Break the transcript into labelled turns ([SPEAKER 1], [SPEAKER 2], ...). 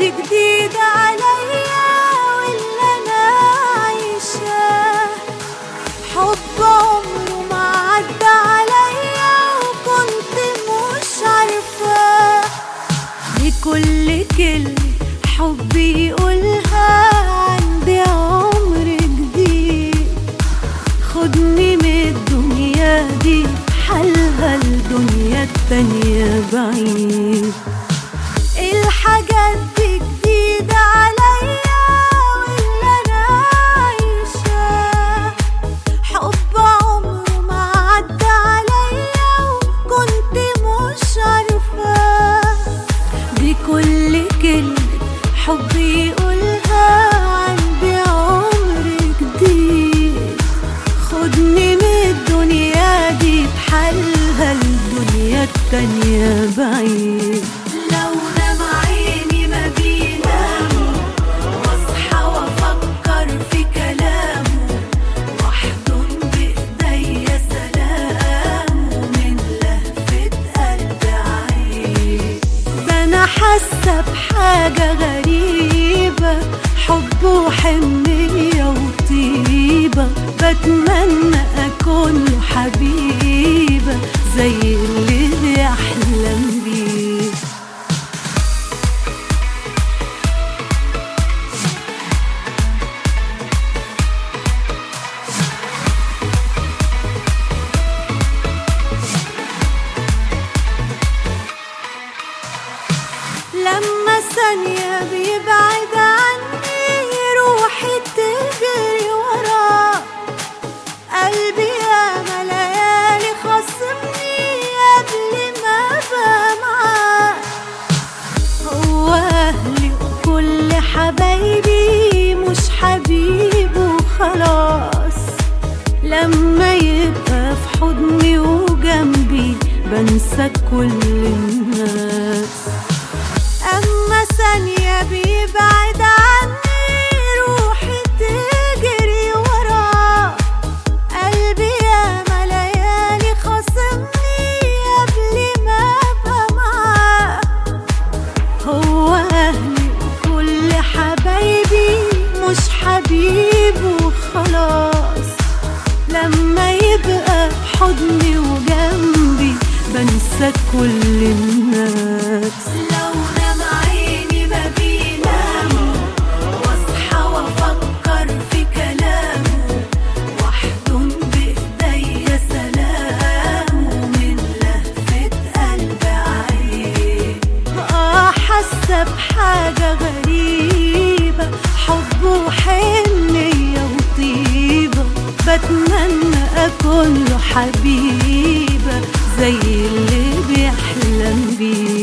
[SPEAKER 1] جديد عليا واللي أنا عايشاه حب عمره ما عدى عليا وكنت مش عارفاه لكل كلمة حب يقولها عندي عمر جديد. خدني من الدنيا دي حالها الدنيا التانية بعيد. التانية بعيد لو نام عيني ما واصحى وافكر في كلامه. واحضن سلامه من لهفة قلب عين ده أنا حاسة بحاجة غريبة حب وحنية وطيبة. بتمنى أكون له حبيبة زي اللي Alem بنسى كل الناس. أما ثانية بيبعد عني روحي تجري وراه قلبي ياما ليالي خاصمني قبل ما أبقى معاه هو أهلي وكل حبايبي مش حبيبه خلاص لما يبقى في حضني كل الناس. لو عيني ما واصحى وافكر في كلامه واحضن سلامه من لهفة آه حاسة بحاجة غريبة. حب وحنية وطيبة. بتمنى أكون له حبيبة. زي اللي Be.